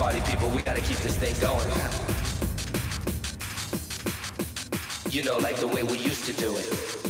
Party people, we gotta keep this thing going. You know, like the way we used to do it.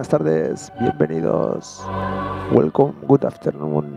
Buenas tardes, bienvenidos. Welcome, good afternoon,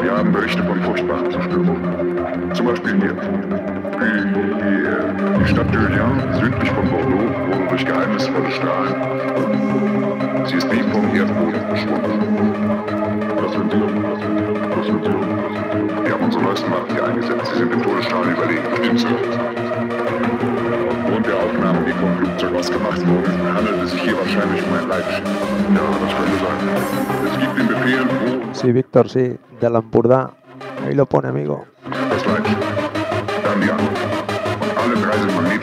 Wir haben Berichte von furchtbaren Zerstörungen. Zum Beispiel hier. Die, die, äh, die Stadt Julian, südlich von Bordeaux, wurde durch geheimnisvolle Strahlen. Sie ist wie vom Erdboden verschwunden. Das die, das die, das die. Wir haben unsere neuesten Waffen hier eingesetzt. Sie sind im Todesstrahl überlegen. Stimmt so. Aufgrund der Aufnahmen, die vom Flugzeug aus gemacht wurden, handelt es sich hier wahrscheinlich um ein Leitschiff. Ja, das könnte sein. Es gibt den Befehl, wo Sí, Víctor, sí, de Lampurdá. Ahí lo pone, amigo. das Leitschiff. Dann die anderen. Und alle drei sind magnetisch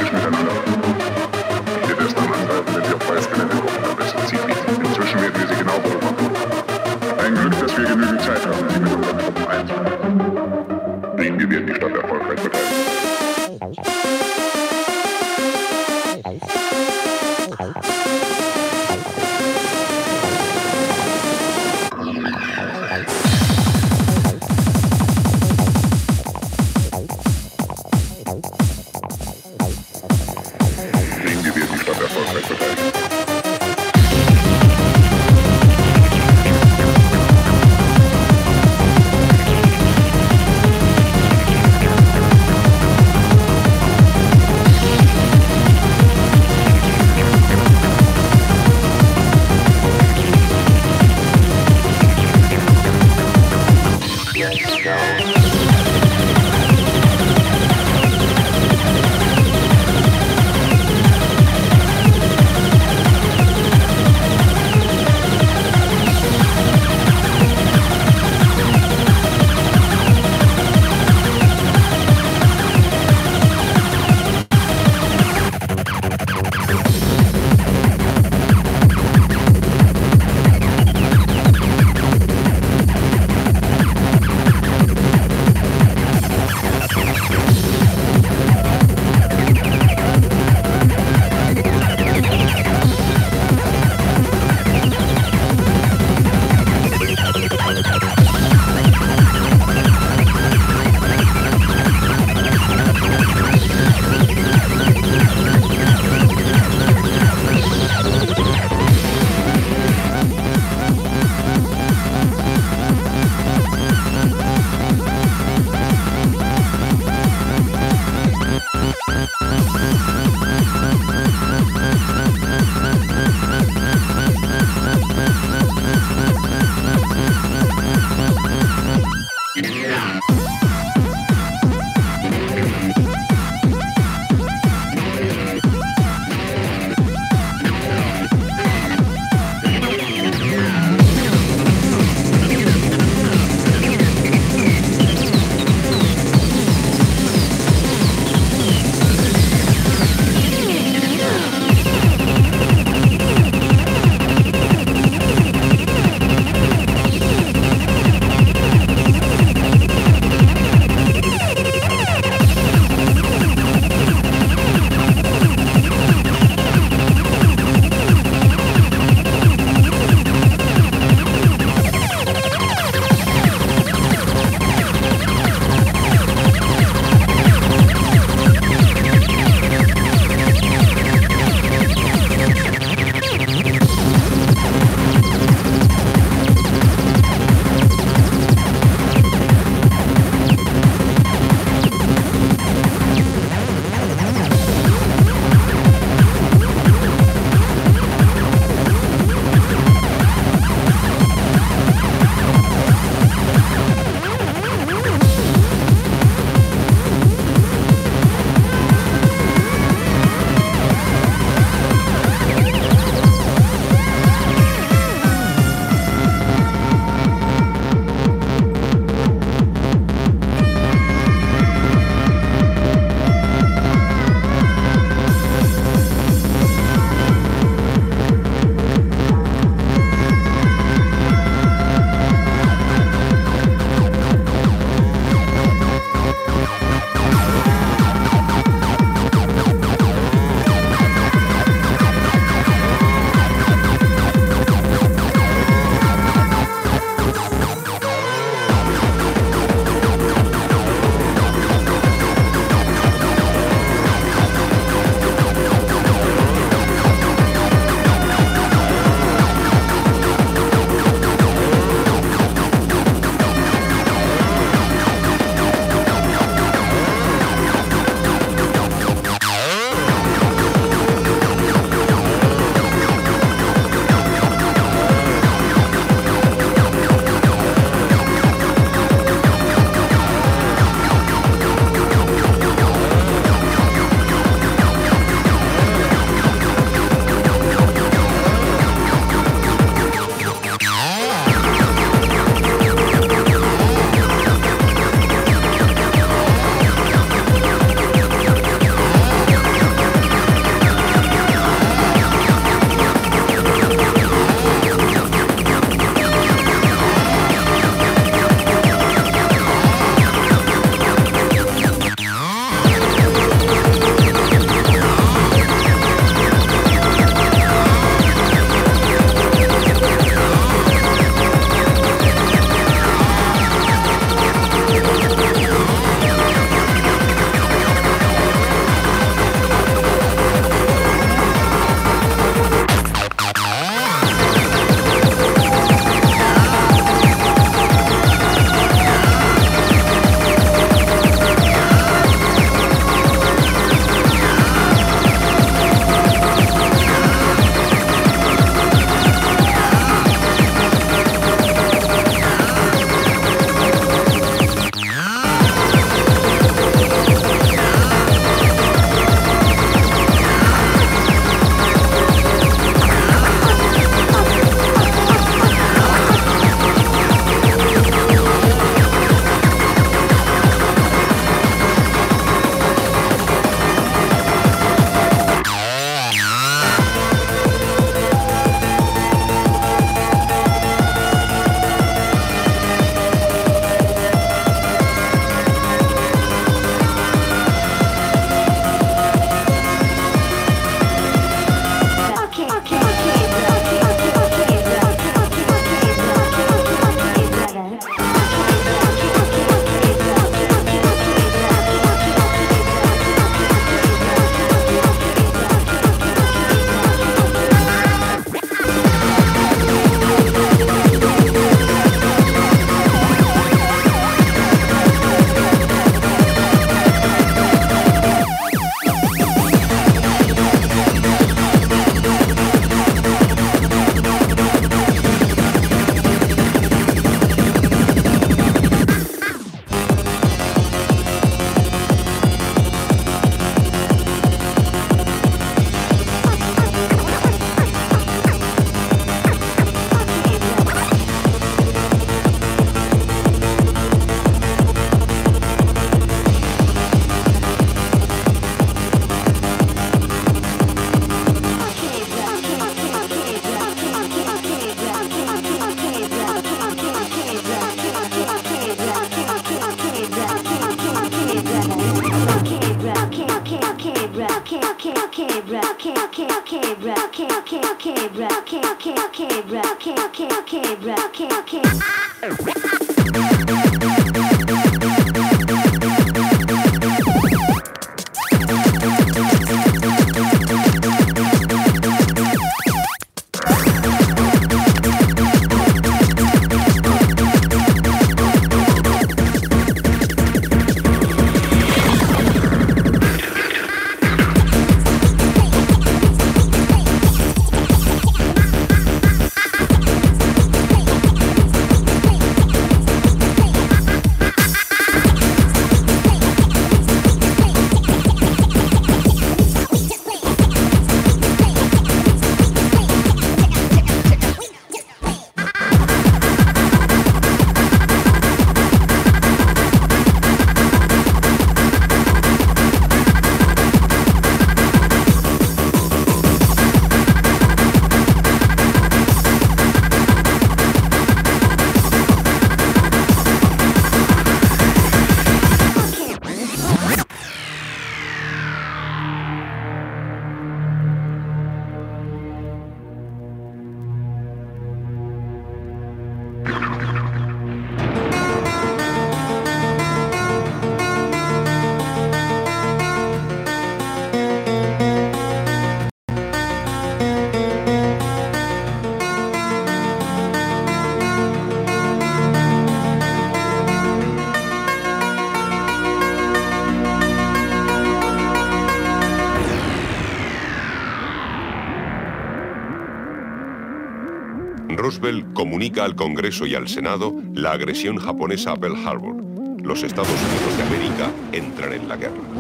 okay, okay. Al Congreso y al Senado la agresión japonesa a Pearl Harbor. Los Estados Unidos de América. Entran en la guerra.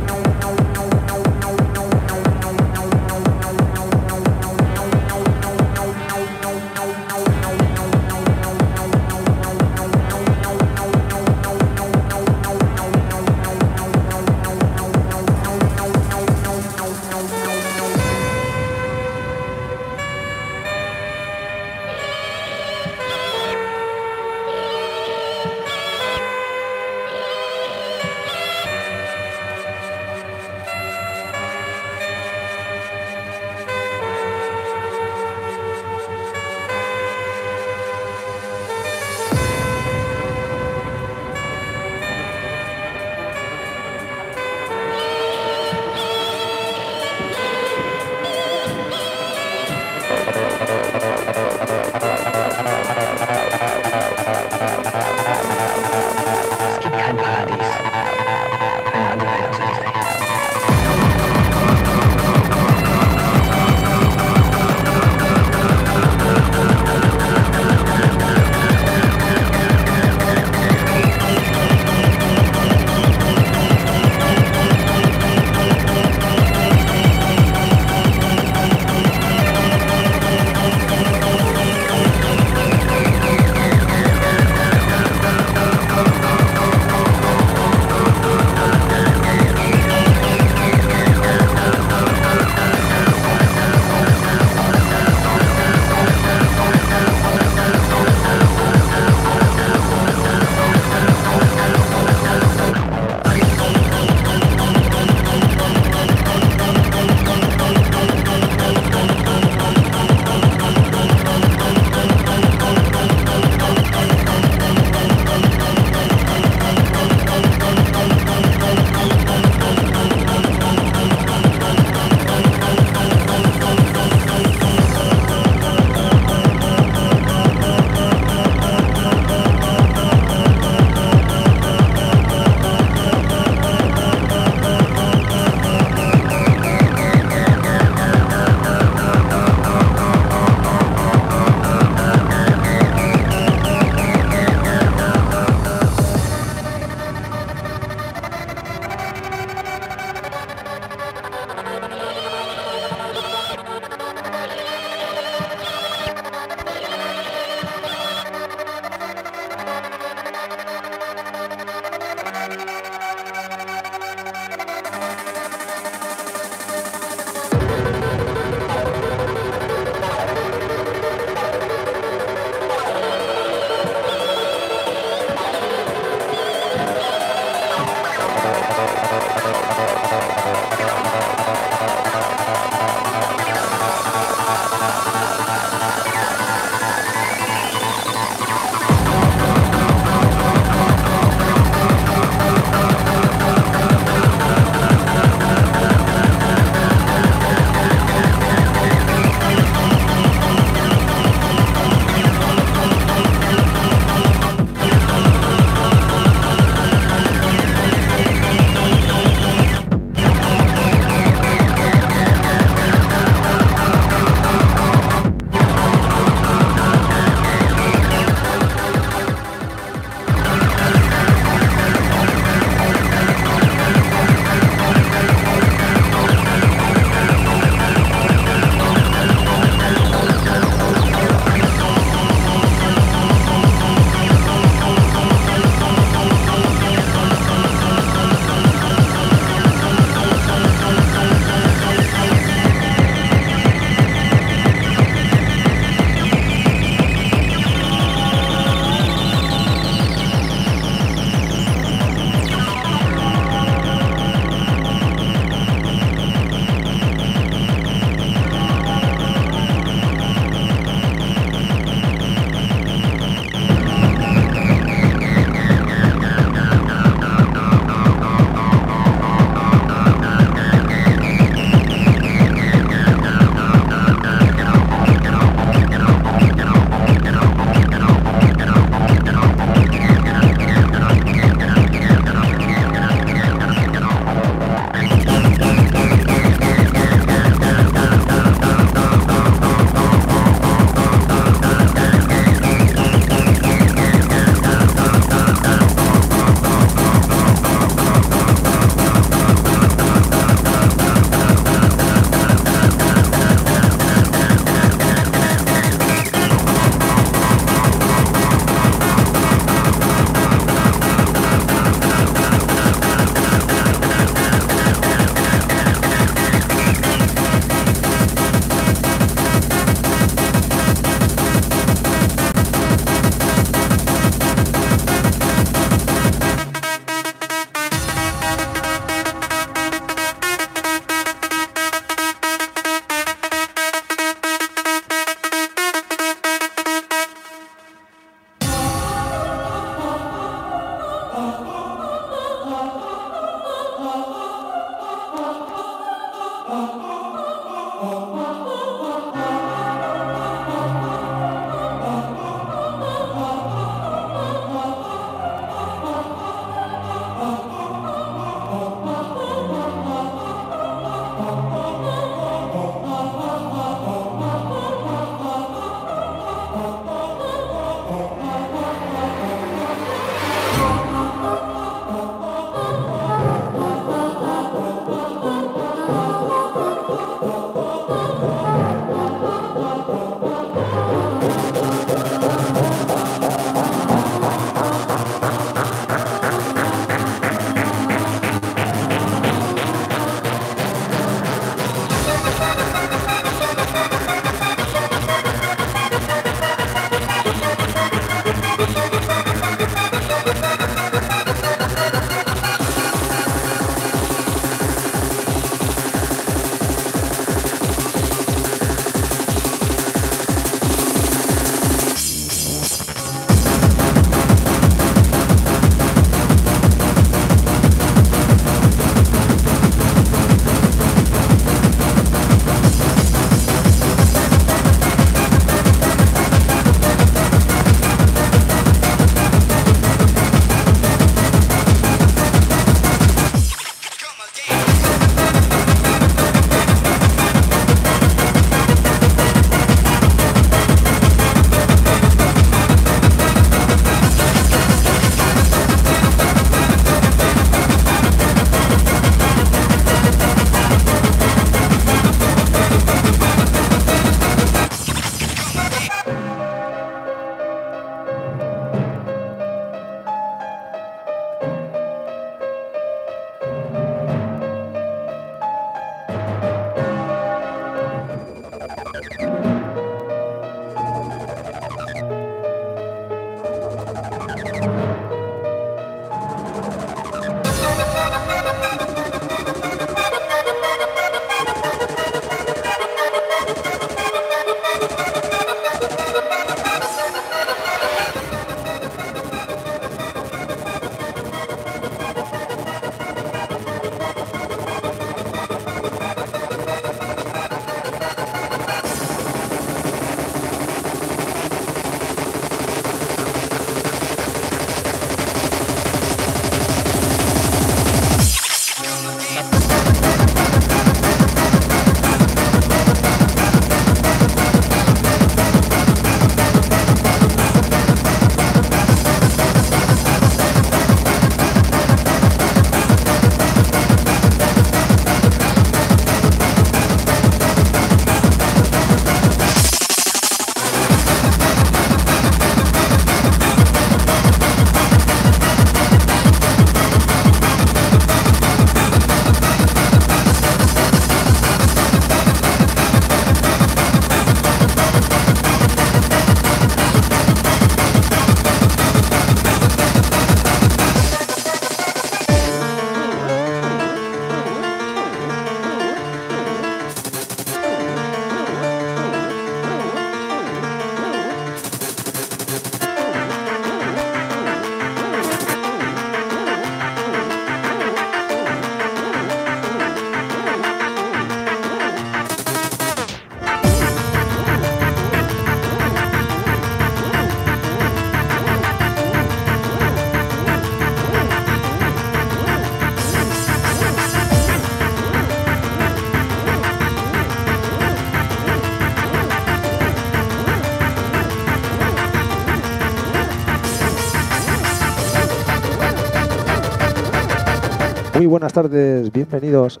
Buenas tardes, bienvenidos.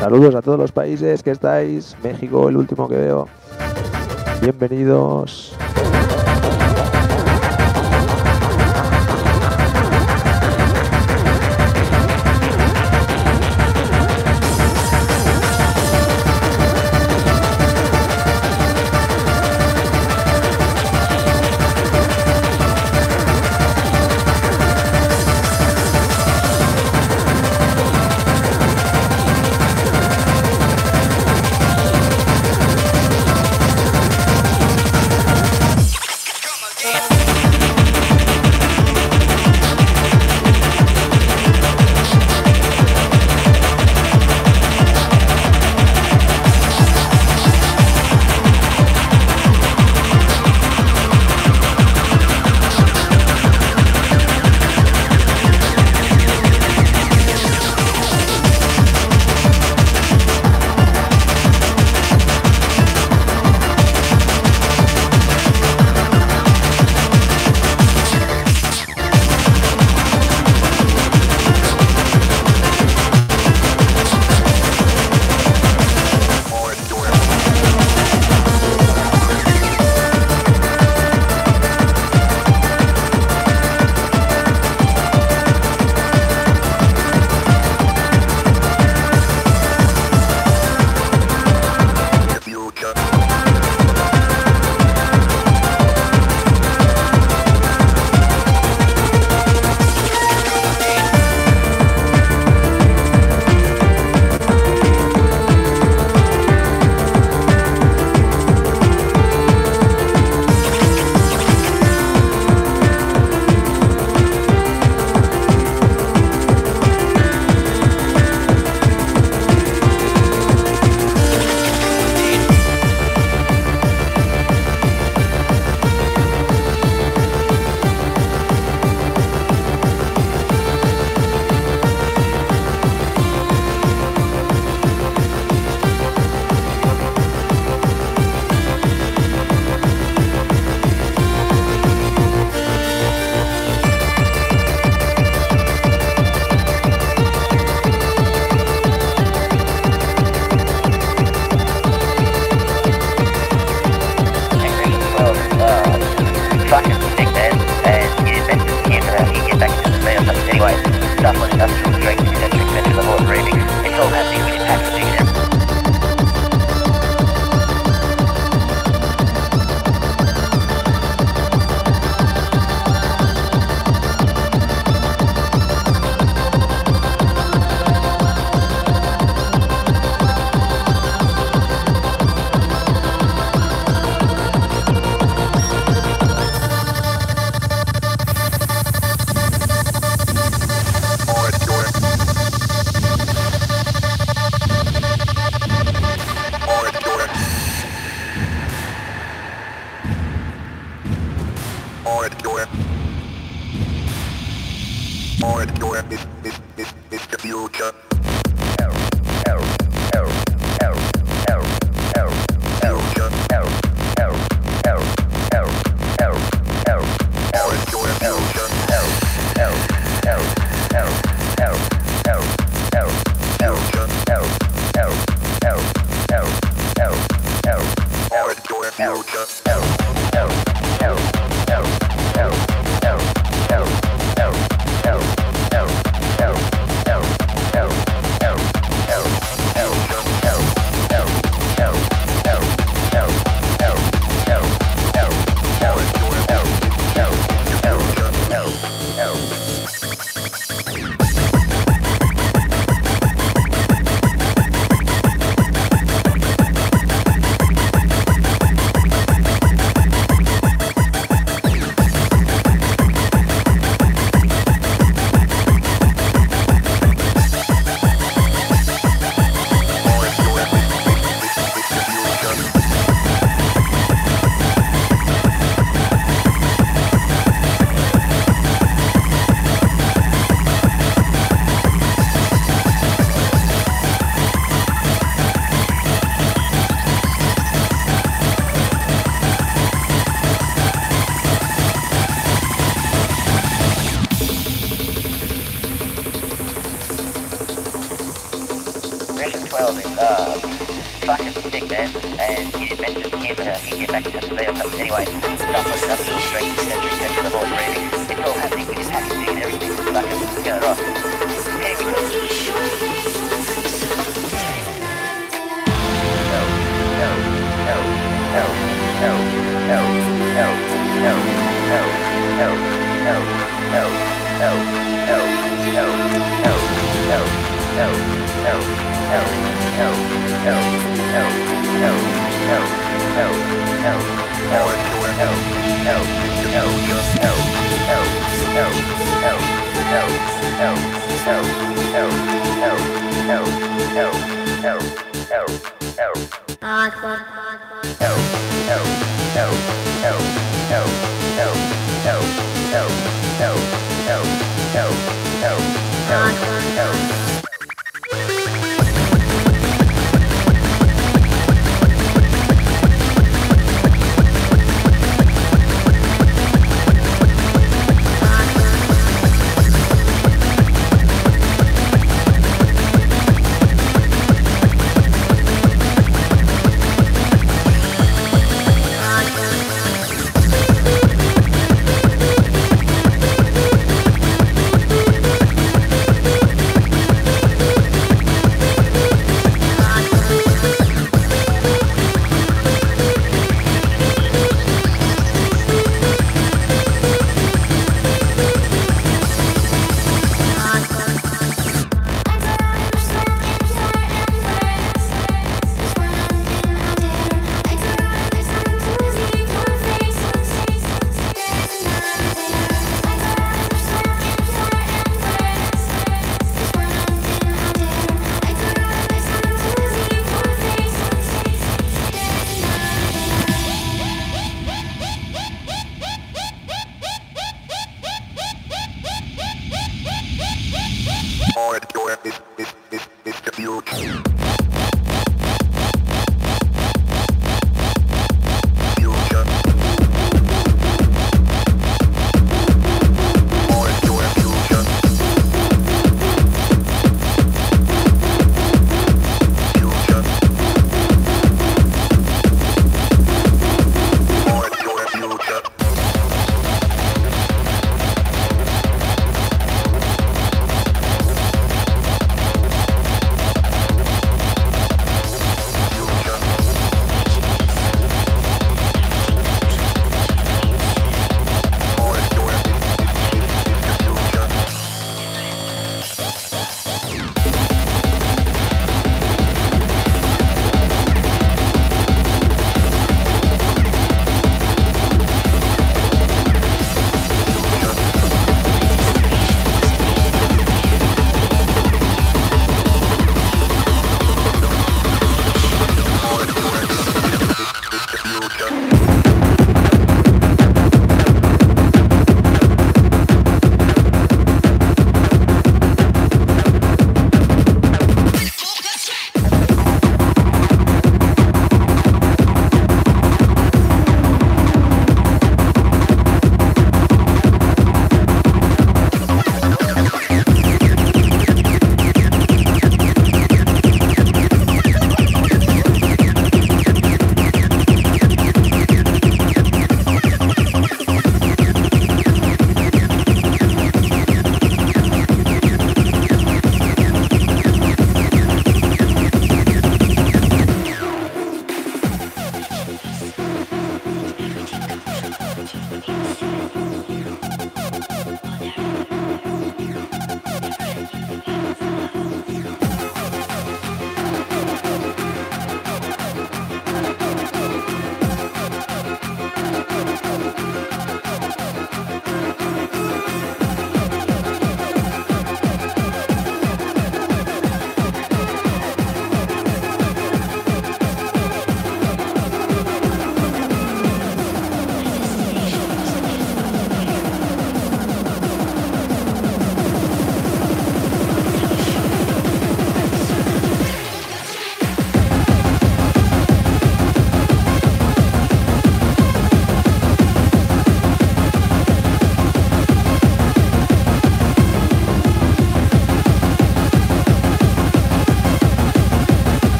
Saludos a todos los países que estáis. México, el último que veo. Bienvenidos.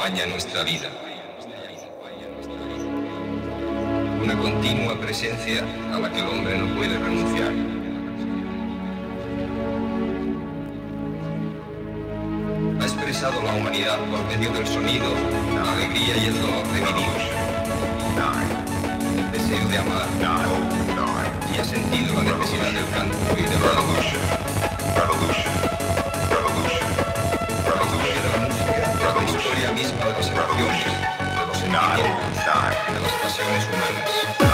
Acompaña nuestra vida. Una continua presencia a la que el hombre no puede renunciar. Ha expresado la humanidad por medio del sonido, la alegría y el dolor de vivir. El deseo de amar. Y ha sentido la necesidad del canto y de la Revolution. de las impactos de los de pasiones humanas.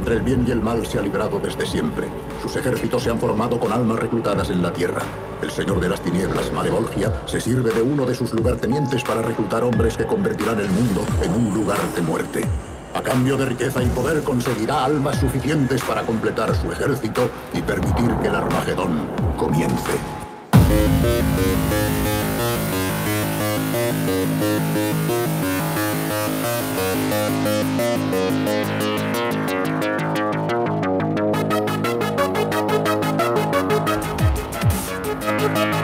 Entre el bien y el mal se ha librado desde siempre. Sus ejércitos se han formado con almas reclutadas en la tierra. El señor de las tinieblas, Malevolgia, se sirve de uno de sus lugartenientes para reclutar hombres que convertirán el mundo en un lugar de muerte. A cambio de riqueza y poder conseguirá almas suficientes para completar su ejército y permitir que el Armagedón comience. Thank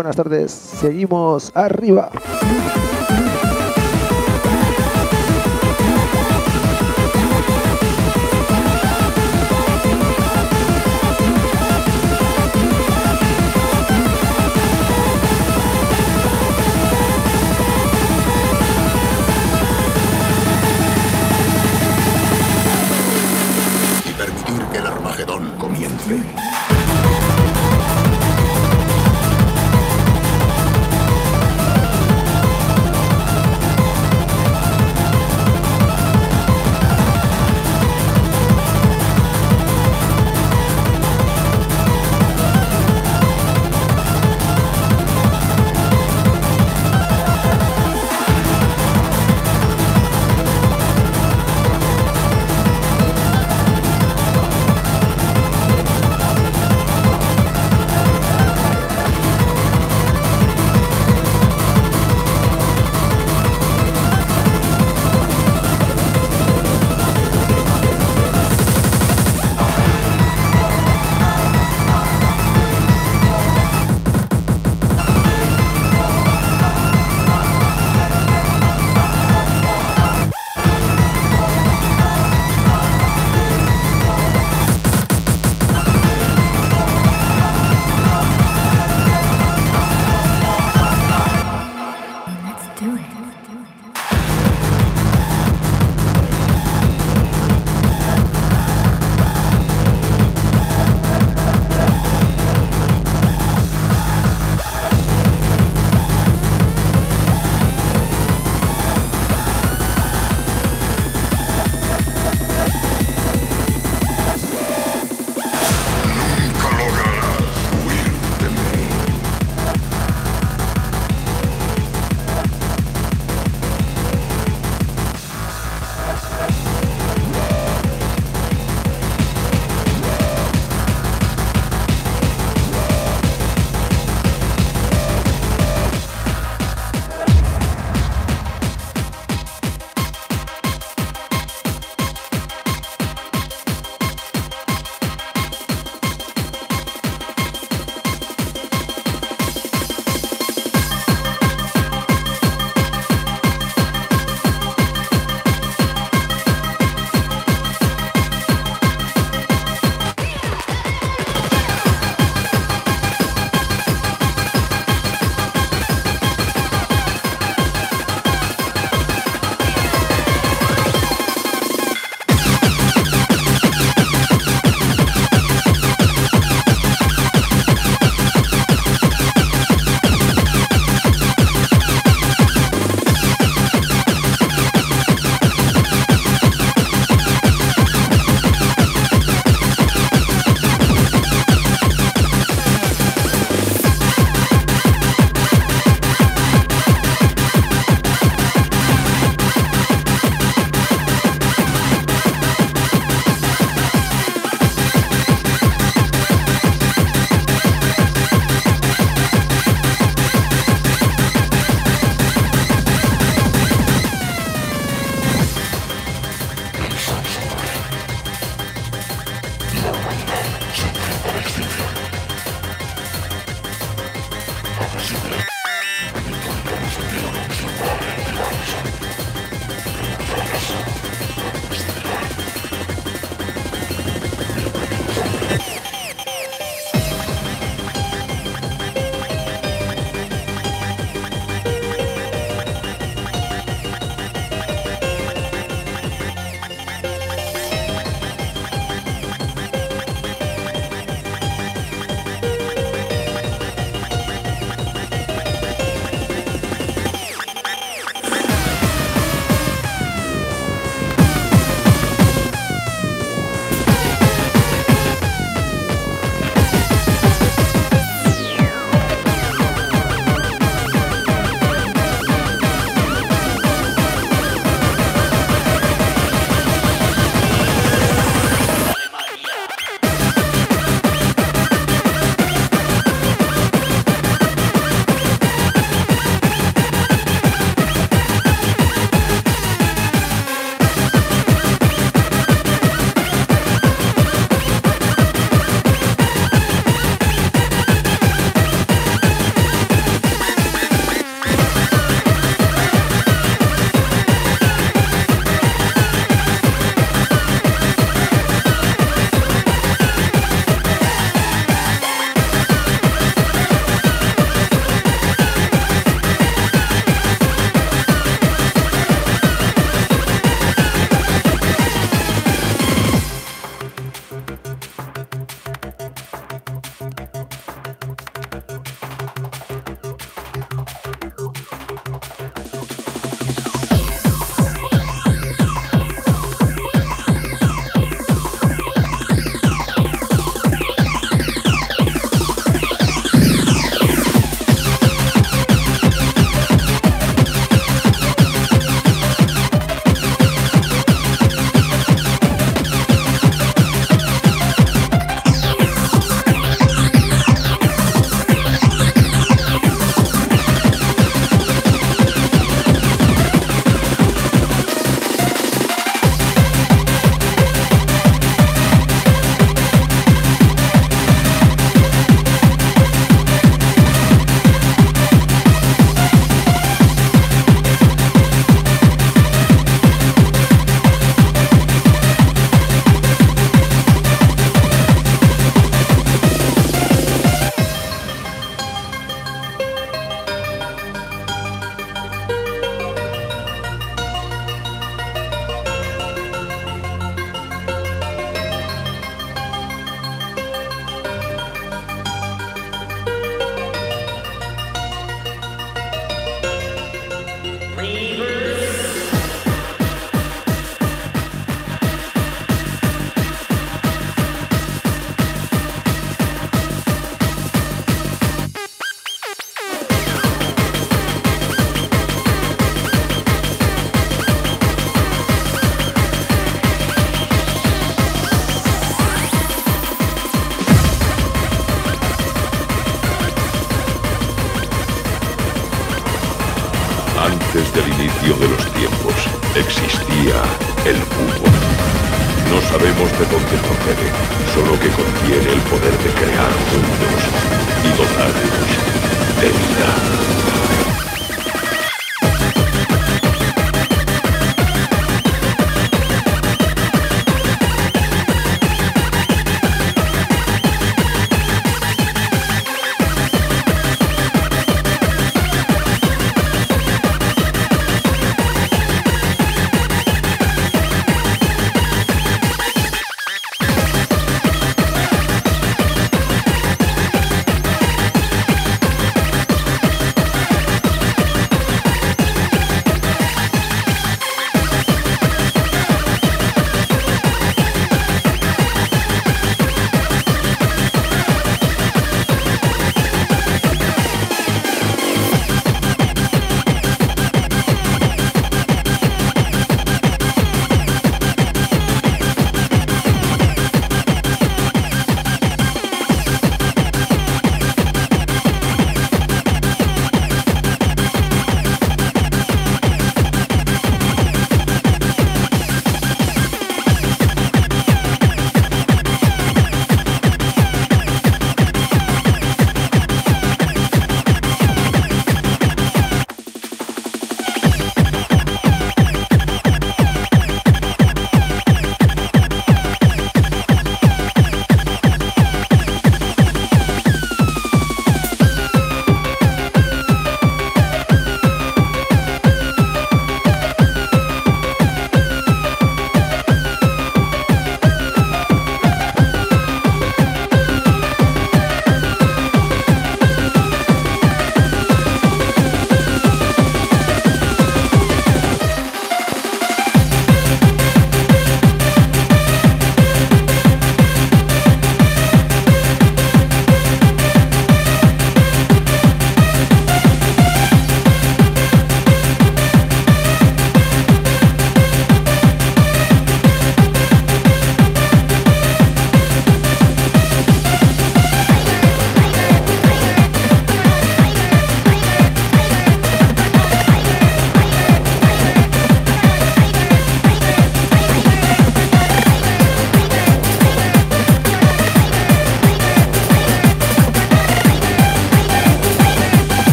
buenas tardes, seguimos arriba.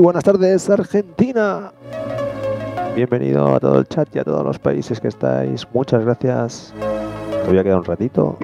Buenas tardes, Argentina. Bienvenido a todo el chat y a todos los países que estáis. Muchas gracias. Voy a quedar un ratito.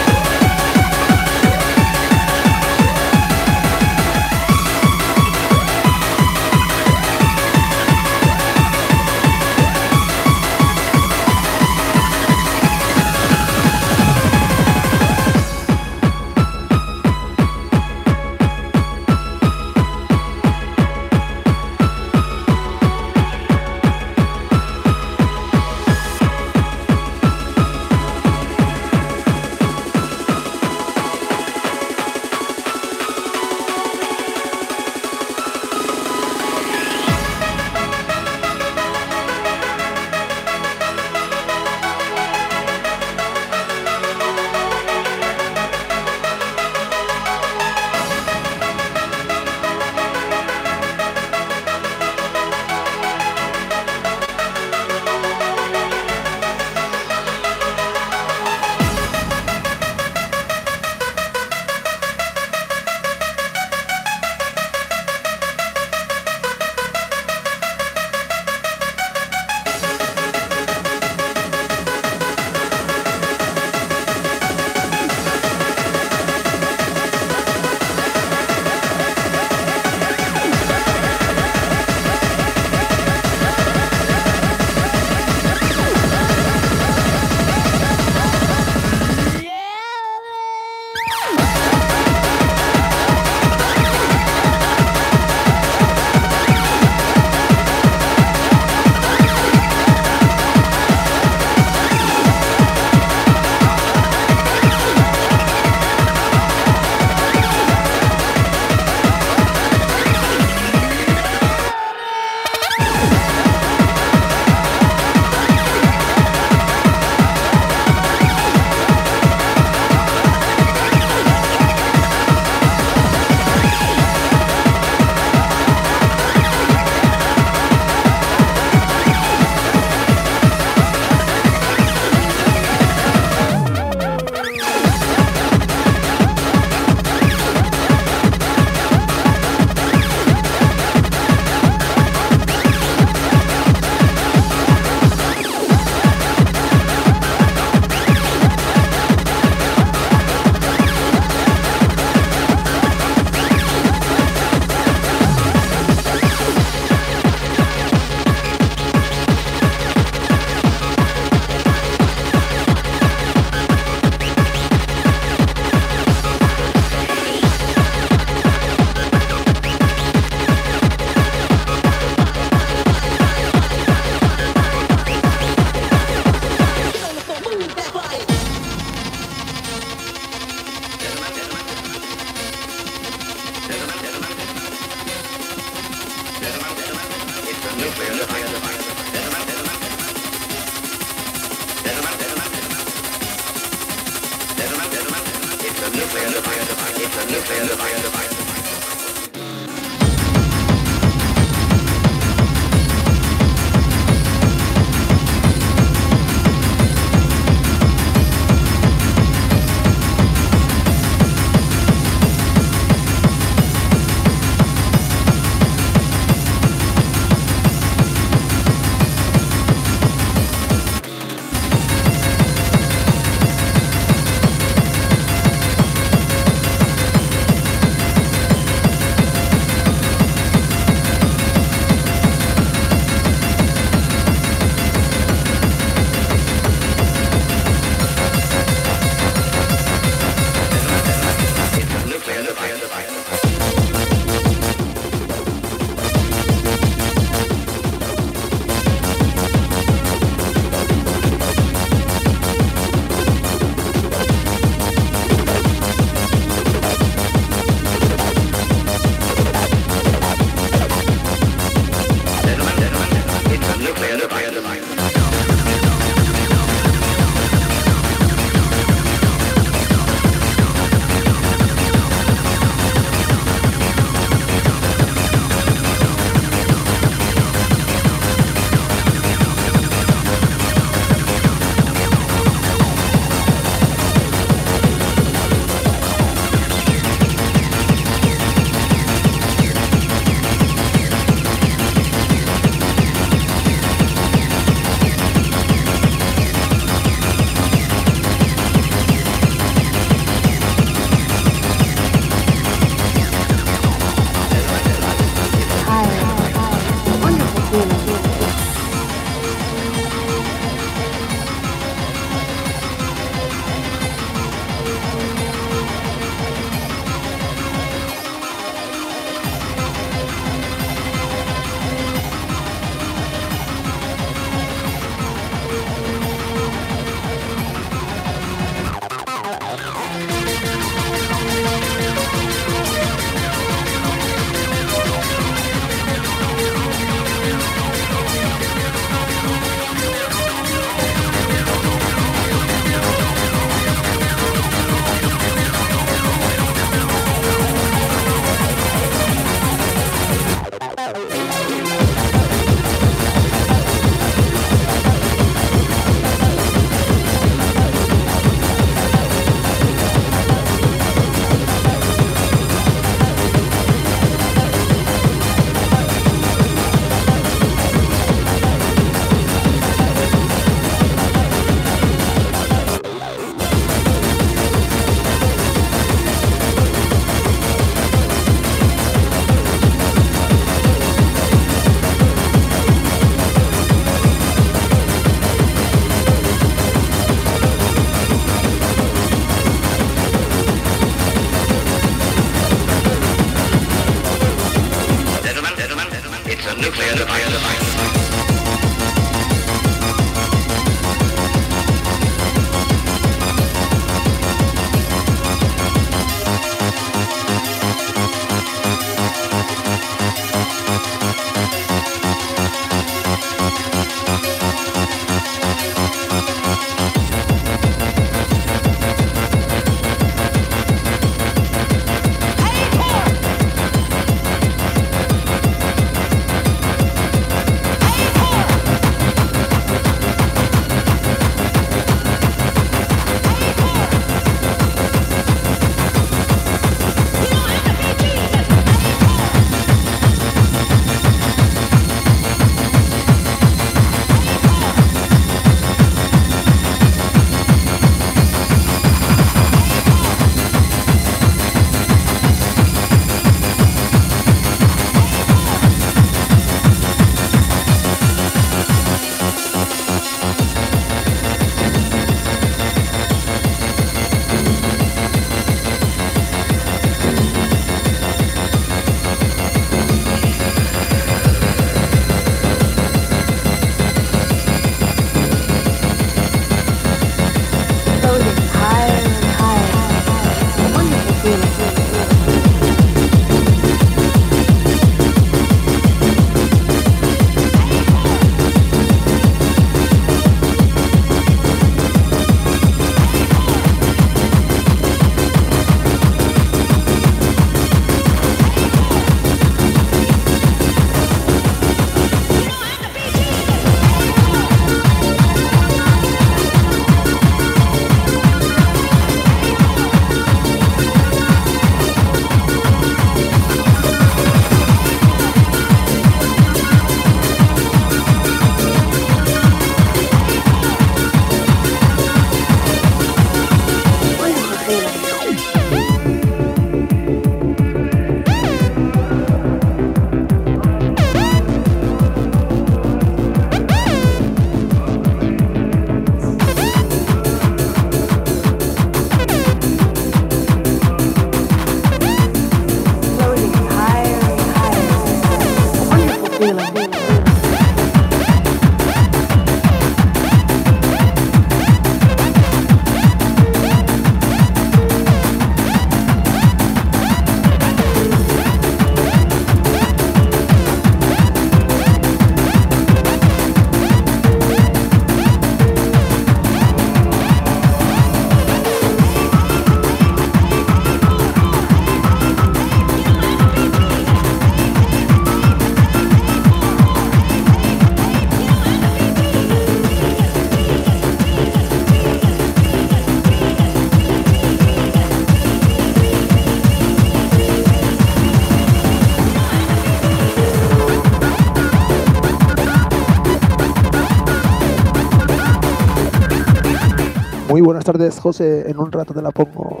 Muy buenas tardes, José. En un rato te la pongo.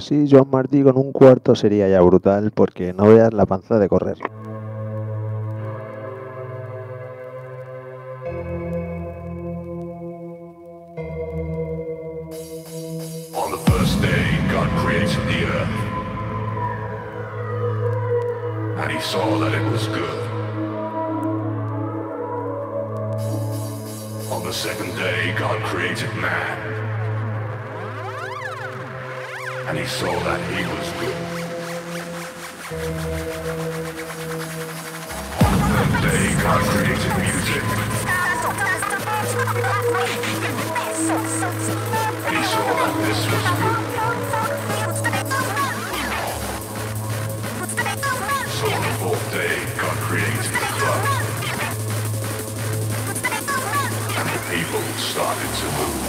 Sí, Joan Martí con un cuarto sería ya brutal porque no veas la panza de correr. And he saw that he was good. On the day, God created music. He saw that this was good. So on the fourth day, God created the clouds. And the people started to move.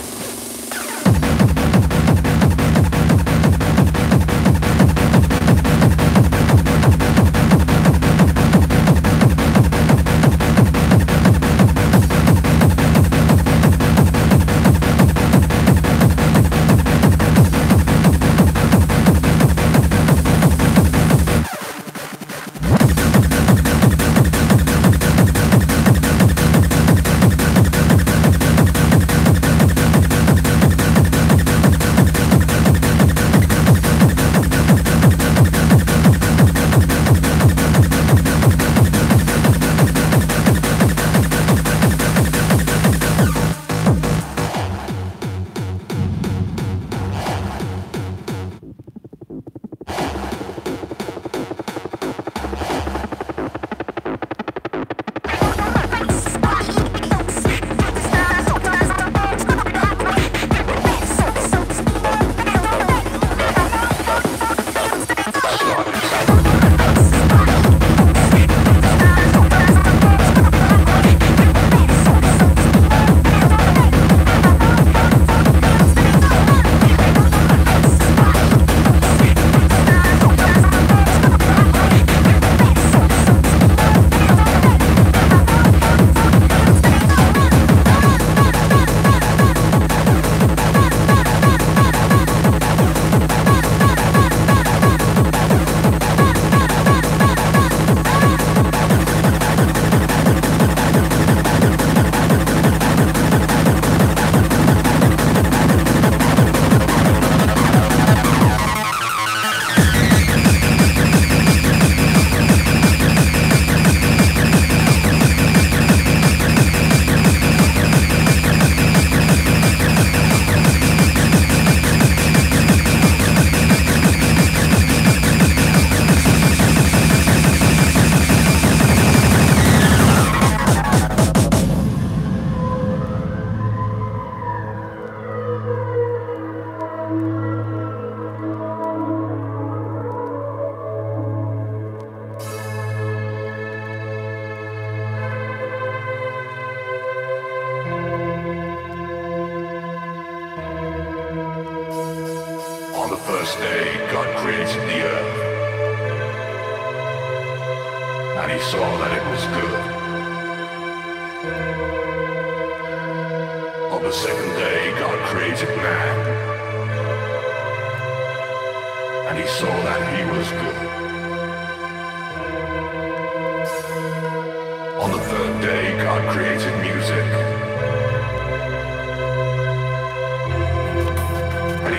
First day God created the earth. And he saw that it was good. On the second day God created man. And he saw that he was good. On the third day God created music.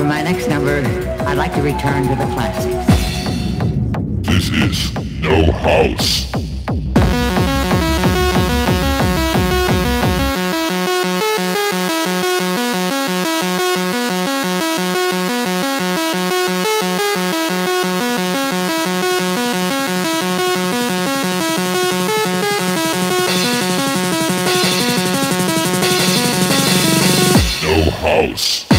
For my next number, I'd like to return to the classics. This is No House. No House.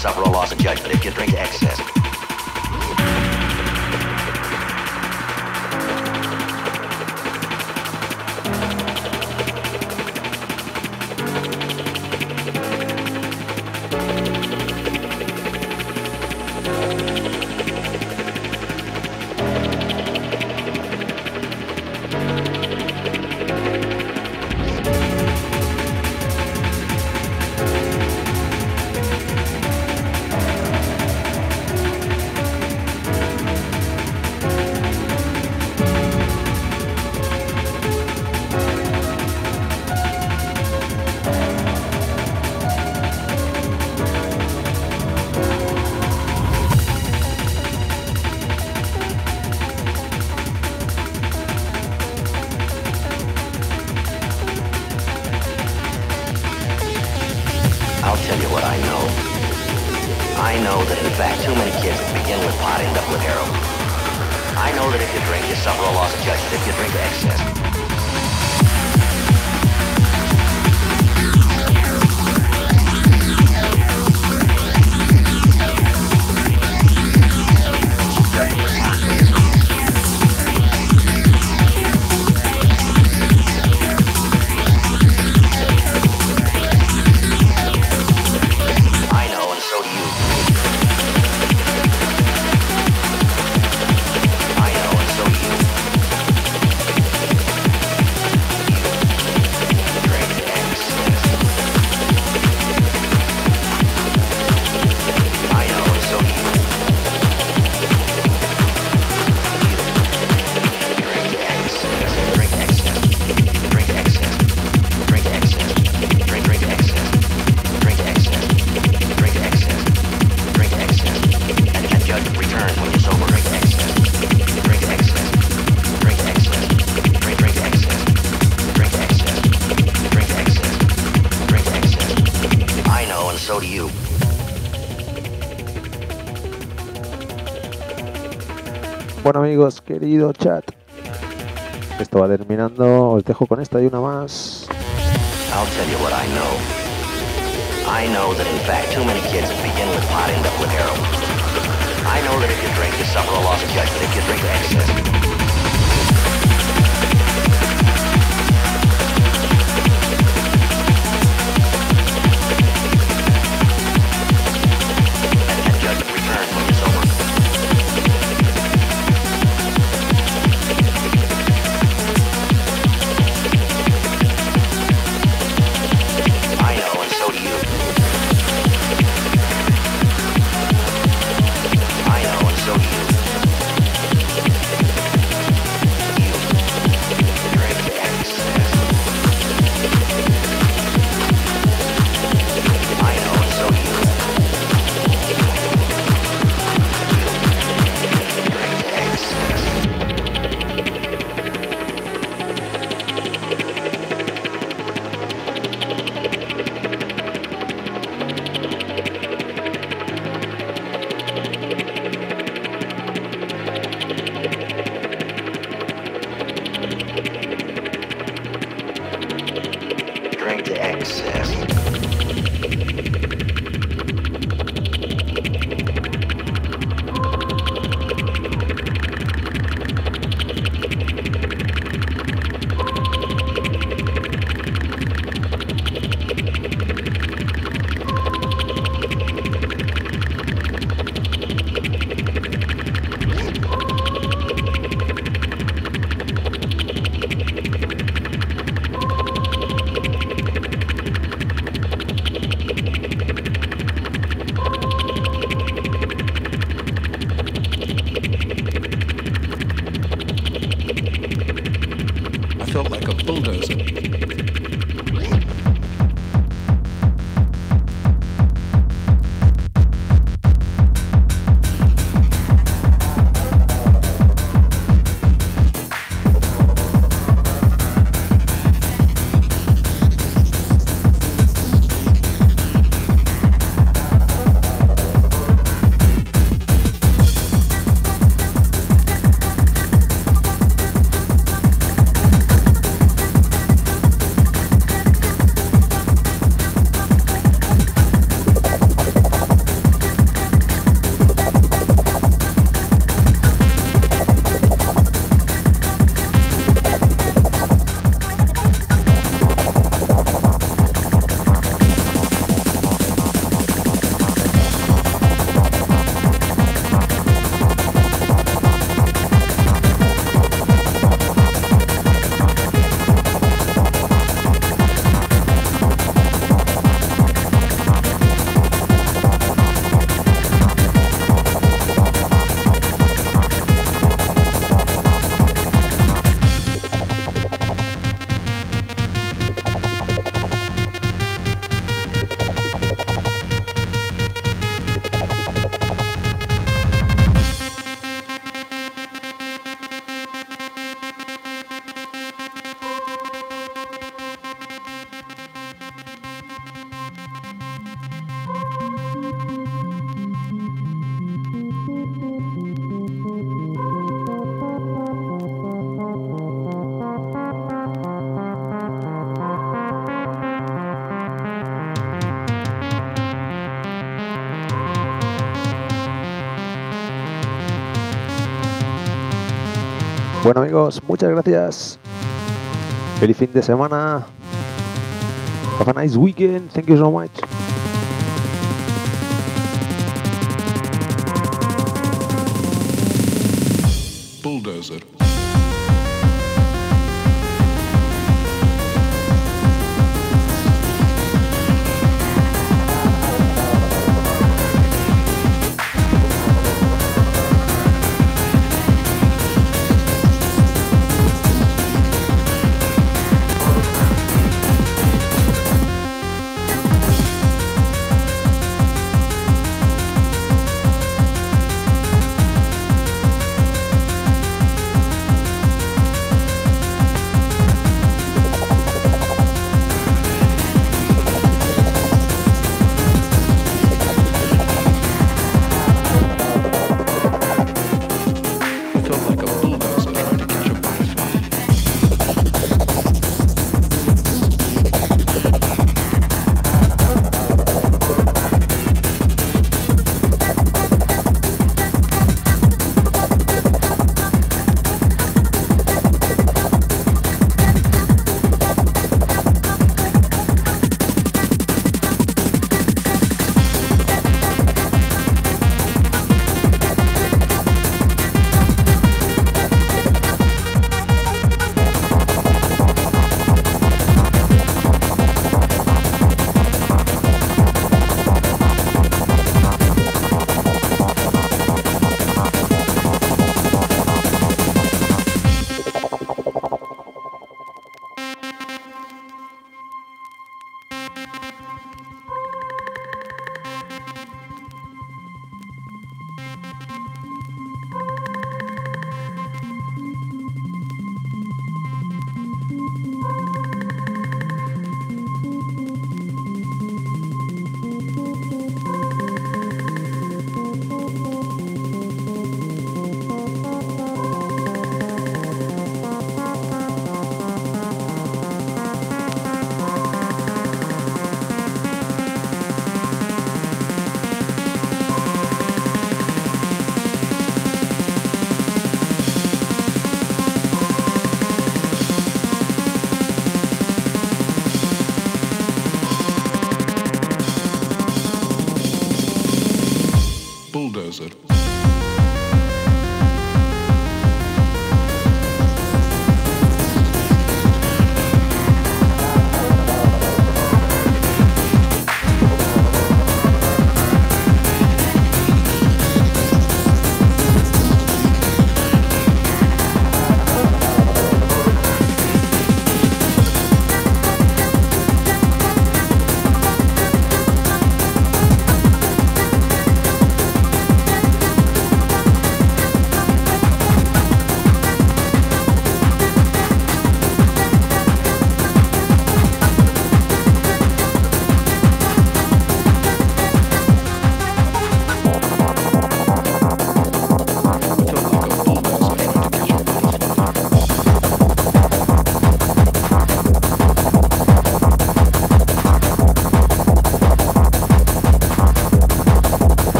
Suffer a loss of judgment. If you drink excess, amigos, querido chat. Esto va terminando, os dejo con esta y una más. I'll tell you what I know. I know that in fact too many kids begin with pot end up with heroin. I know that if you drink, you suffer a loss of judgment if you drink to excess. Bueno amigos, muchas gracias. Feliz fin de semana. Have a nice weekend. Thank you so much.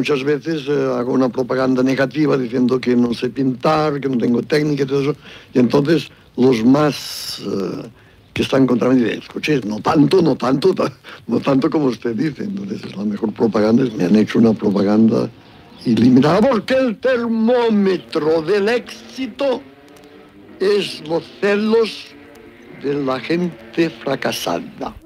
Muchas veces eh, hago una propaganda negativa diciendo que no sé pintar, que no tengo técnica y todo eso. Y entonces los más eh, que están contra mí dicen, escuche, no tanto, no tanto, ta- no tanto como usted dice. Entonces es la mejor propaganda. Me han hecho una propaganda ilimitada porque el termómetro del éxito es los celos de la gente fracasada.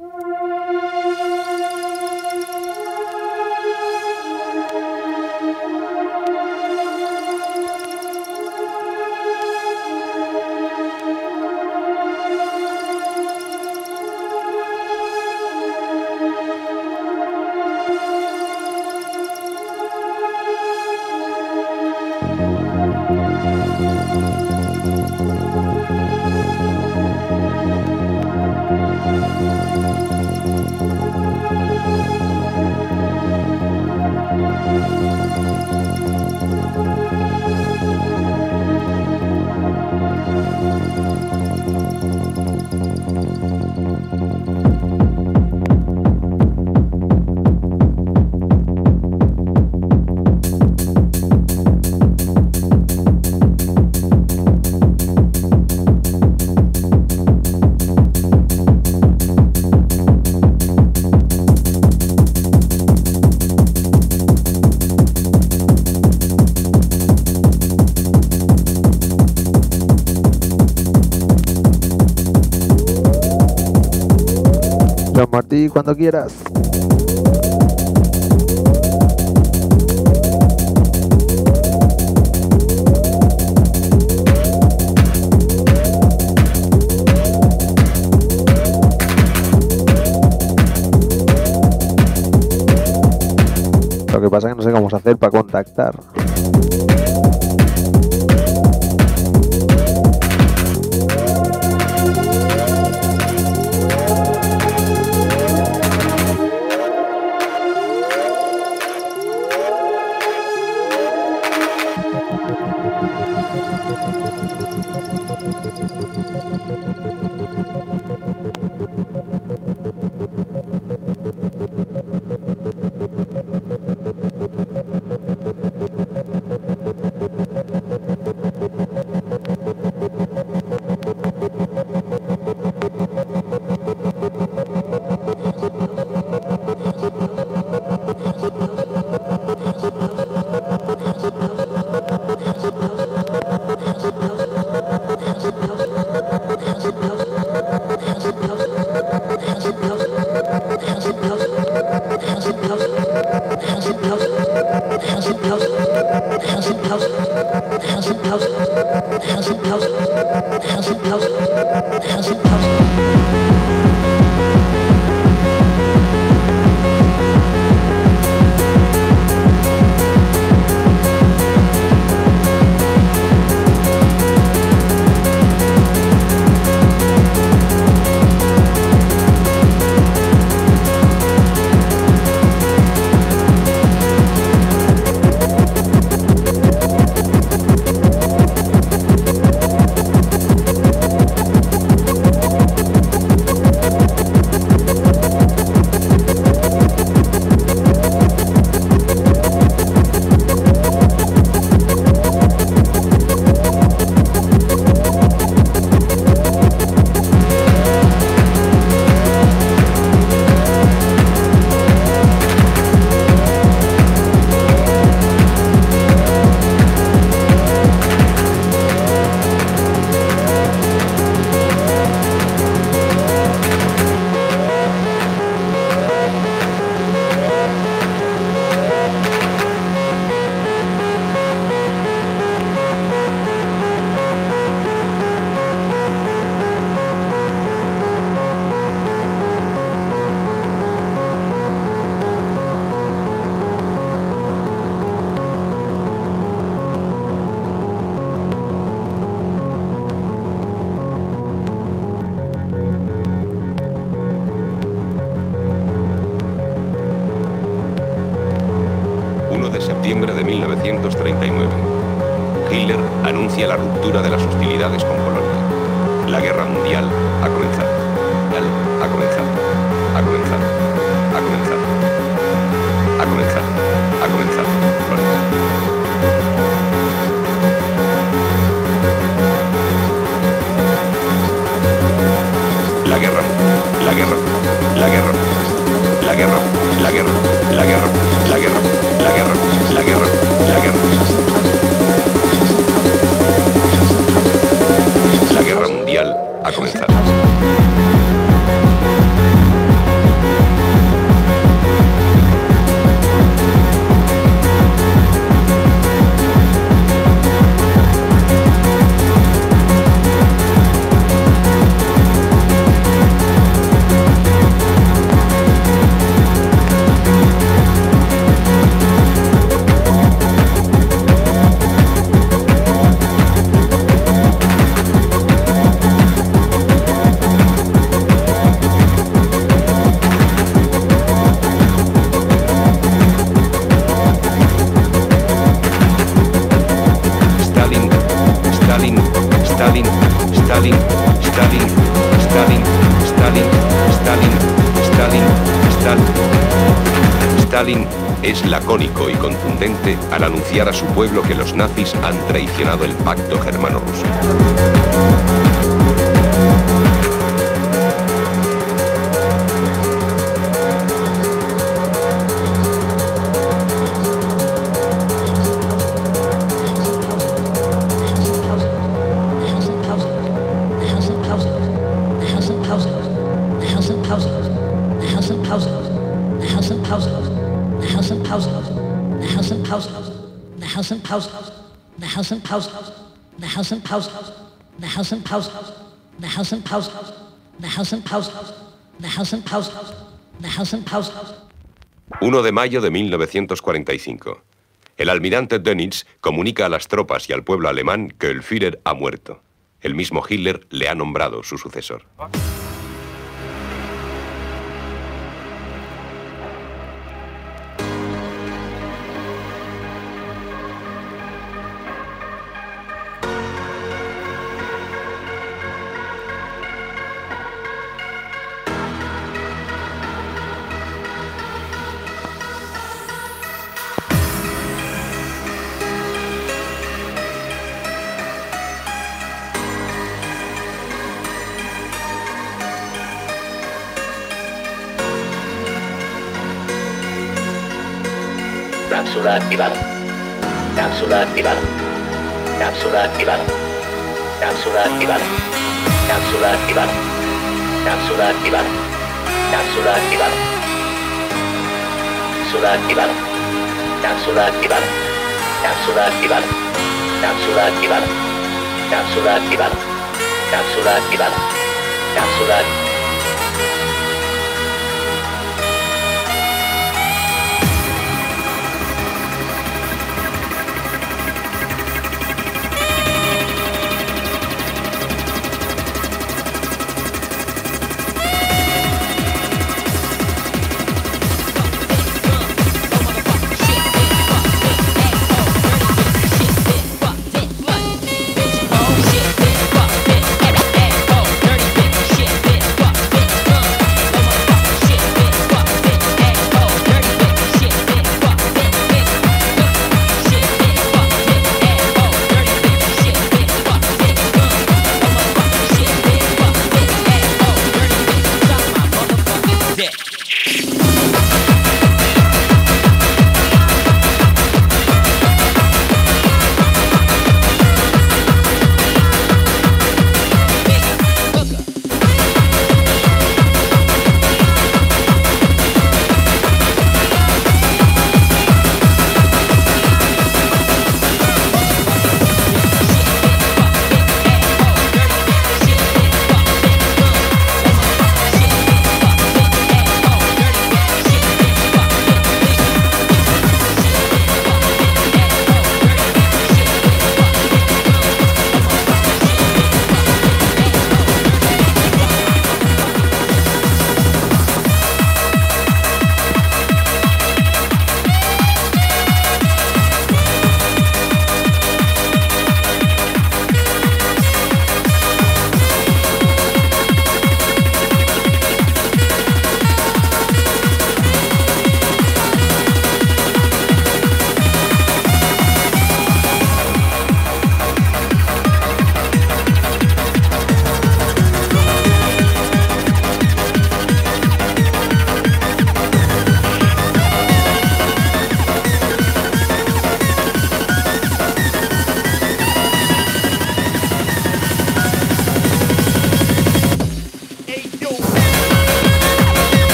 Martí, cuando quieras. Lo que pasa es que no sé cómo hacer para contactar. A su pueblo que los nazis han traicionado el pacto house 1 de mayo de 1945. El almirante Dönitz comunica a las tropas y al pueblo alemán que el Führer ha muerto. El mismo Hitler le ha nombrado su sucesor. Cápsula activada. Cápsula activada. Cápsula activada. Cápsula activada. Cápsula activada. Cápsula activada. Cápsula activada. Cápsula activada. Cápsula activada. Cápsula activada. Cápsula activada. Cápsula activada. Cápsula activada. Cápsula.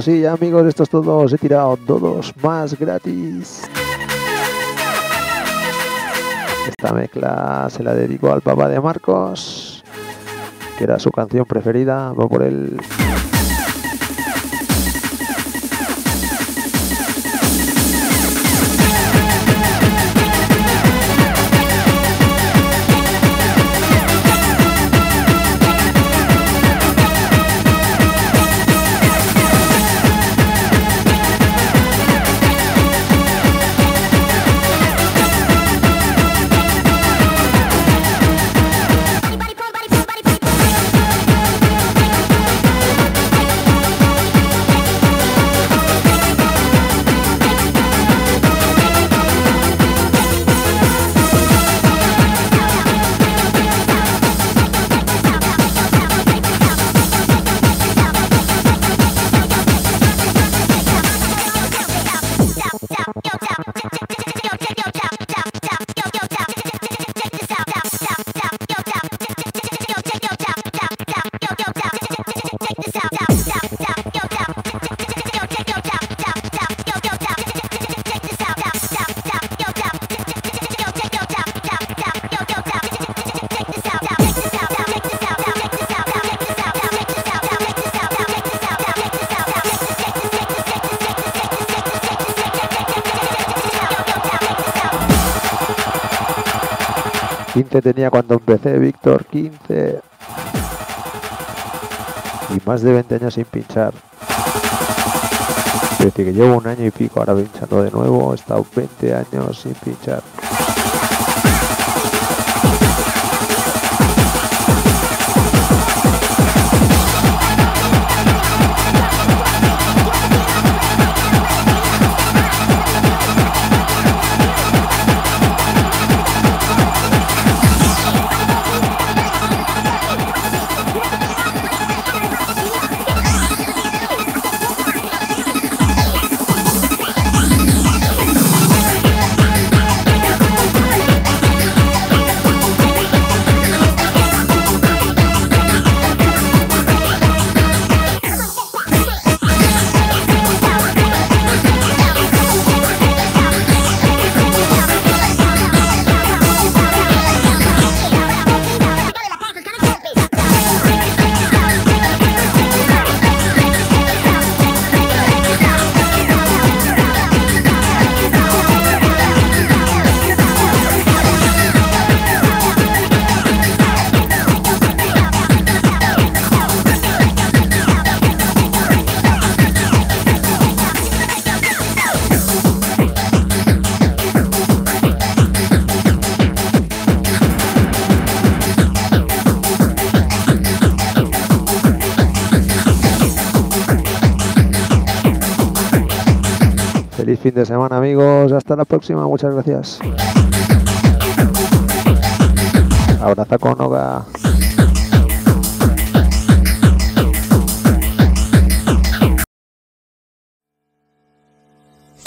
Esto sí, amigos, esto es todo. He tirado todos más gratis. Esta mezcla se la dedico al papá de Marcos, que era su canción preferida. Va por el tenía cuando empecé, Víctor, 15. Y más de 20 años sin pinchar. Es decir, que llevo un año y pico ahora pinchando de nuevo. He estado 20 años sin pinchar. Próxima. Muchas gracias. Abrazo con Noga.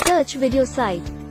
Search video site